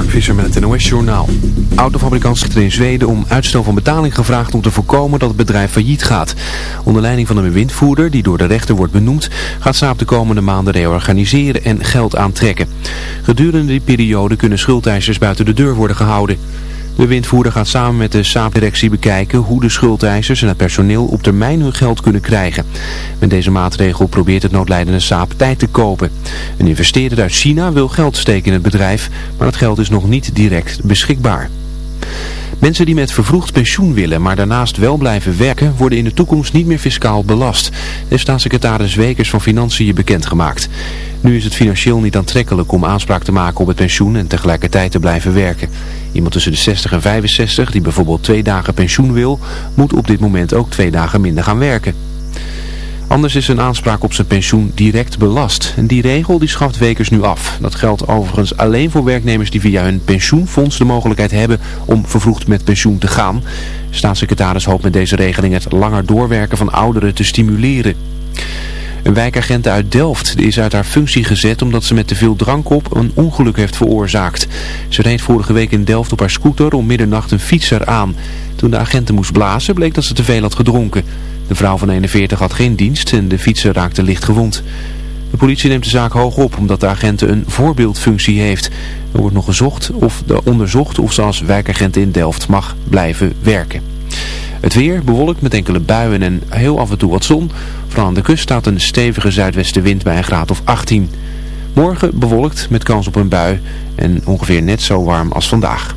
Mark Visser met het NOS Journaal. Autofabrikant in Zweden om uitstel van betaling gevraagd om te voorkomen dat het bedrijf failliet gaat. Onder leiding van een bewindvoerder die door de rechter wordt benoemd, gaat Saab de komende maanden reorganiseren en geld aantrekken. Gedurende die periode kunnen schuldeisers buiten de deur worden gehouden. De windvoerder gaat samen met de Saab-directie bekijken hoe de schuldeisers en het personeel op termijn hun geld kunnen krijgen. Met deze maatregel probeert het noodlijdende Saab tijd te kopen. Een investeerder uit China wil geld steken in het bedrijf, maar dat geld is nog niet direct beschikbaar. Mensen die met vervroegd pensioen willen, maar daarnaast wel blijven werken, worden in de toekomst niet meer fiscaal belast. heeft staatssecretaris Wekers van Financiën bekendgemaakt. Nu is het financieel niet aantrekkelijk om aanspraak te maken op het pensioen en tegelijkertijd te blijven werken. Iemand tussen de 60 en 65 die bijvoorbeeld twee dagen pensioen wil, moet op dit moment ook twee dagen minder gaan werken. Anders is een aanspraak op zijn pensioen direct belast. En die regel die schaft Wekers nu af. Dat geldt overigens alleen voor werknemers die via hun pensioenfonds de mogelijkheid hebben om vervroegd met pensioen te gaan. Staatssecretaris hoopt met deze regeling het langer doorwerken van ouderen te stimuleren. Een wijkagent uit Delft is uit haar functie gezet omdat ze met te veel drank op een ongeluk heeft veroorzaakt. Ze reed vorige week in Delft op haar scooter om middernacht een fietser aan. Toen de agenten moest blazen bleek dat ze te veel had gedronken. De vrouw van 41 had geen dienst en de fietser raakte licht gewond. De politie neemt de zaak hoog op omdat de agenten een voorbeeldfunctie heeft. Er wordt nog gezocht of de onderzocht of ze als wijkagent in Delft mag blijven werken. Het weer bewolkt met enkele buien en heel af en toe wat zon. Vooral aan de kust staat een stevige zuidwestenwind bij een graad of 18. Morgen bewolkt met kans op een bui en ongeveer net zo warm als vandaag.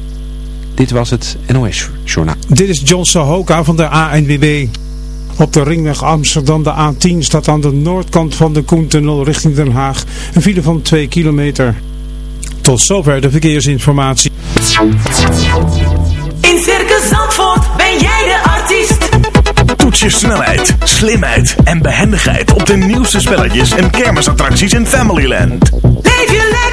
Dit was het NOS Journaal. Dit is John Sohoka van de ANWB. Op de ringweg Amsterdam de A10 staat aan de noordkant van de Koentunnel richting Den Haag een file van 2 kilometer. Tot zover de verkeersinformatie. In Circus Zandvoort ben jij de artiest. Toets je snelheid, slimheid en behendigheid op de nieuwste spelletjes en kermisattracties in Familyland. Leef je lekker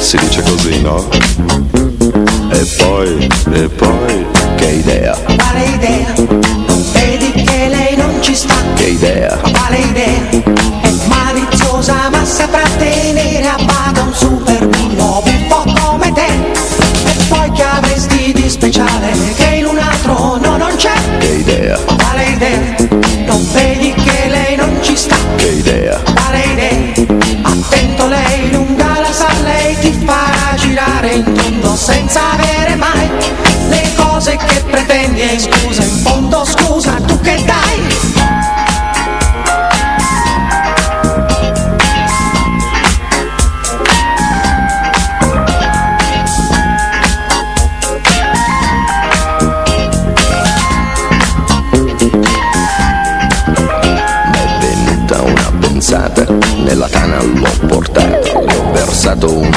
si dice così, no? E poi, e poi, che idea? Quale idea?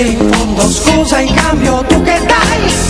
in fondo scusa in cambio tu che dai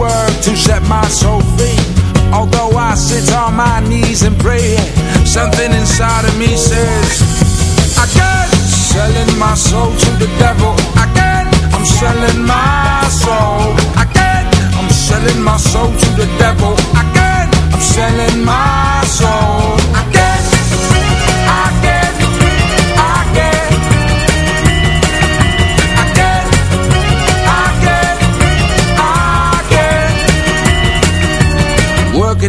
I work to set my soul free. Although I sit on my knees and pray, something inside of me says, I can't selling my soul to the devil. I can't, I'm selling my soul. I can't, I'm selling my soul to the devil. I can't, I'm selling my soul.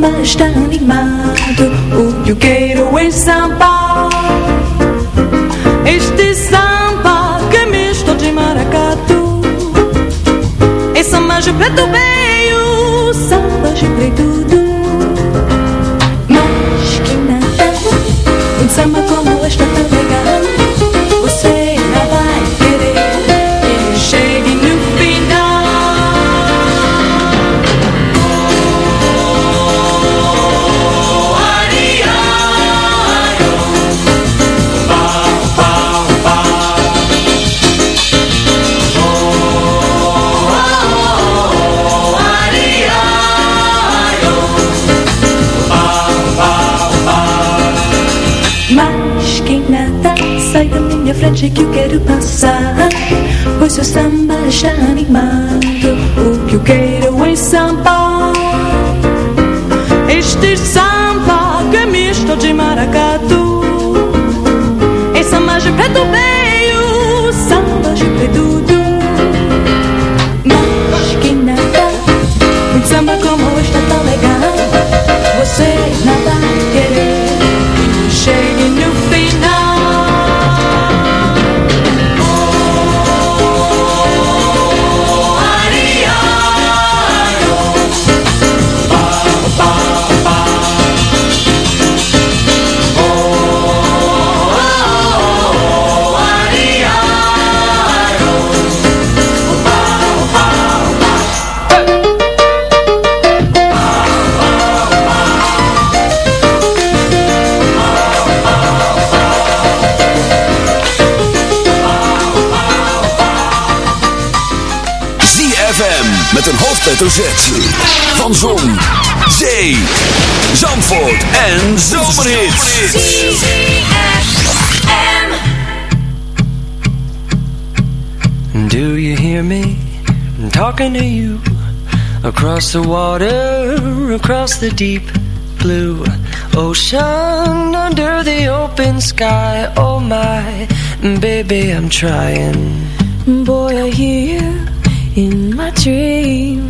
samba está animado O que eu quero é samba. Este samba que misto de maracatu É samba de preto veio Samba de preto Mas quem nada Um samba como este. é frente que eu quero passar Pois seu samba está animado. O que eu quero é samba. Este samba que é misto de maracatu É samba de preto hoofdletter Z. Van Zon, Zee, Zandvoort en Zomerhits. Do you hear me talking to you across the water, across the deep blue ocean, under the open sky? Oh my, baby, I'm trying. Boy, I hear you in my dreams.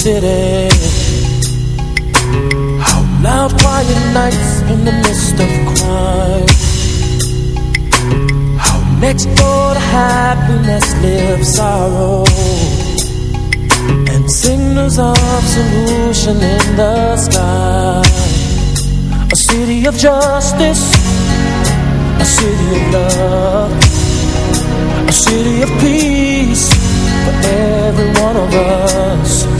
city. Loud, quiet nights in the midst of crime. Next door to happiness lives sorrow. And signals of solution in the sky. A city of justice, a city of love, a city of peace for every one of us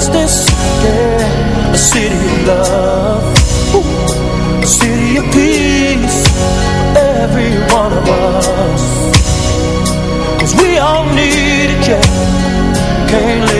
justice, yeah. A city of love, a city of peace every one of us. Cause we all need it, yeah. Can't live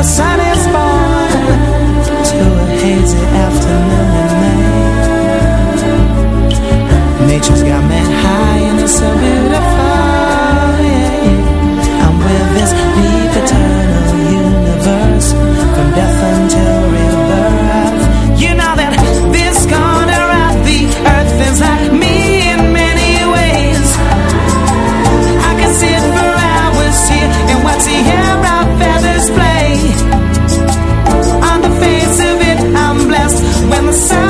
I'm sorry. the.